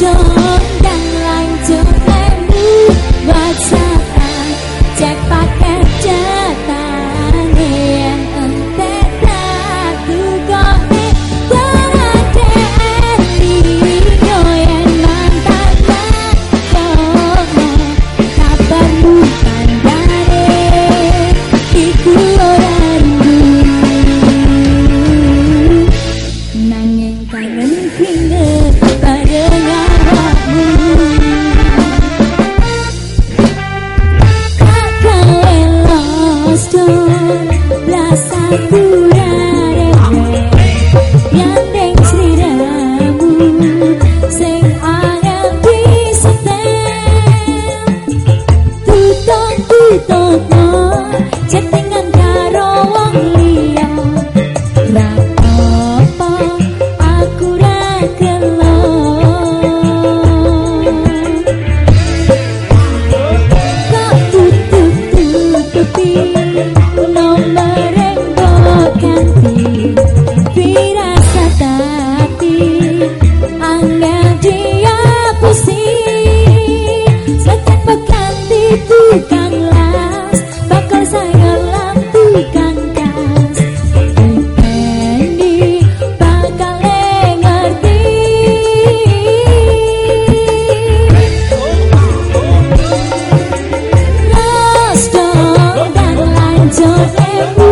done the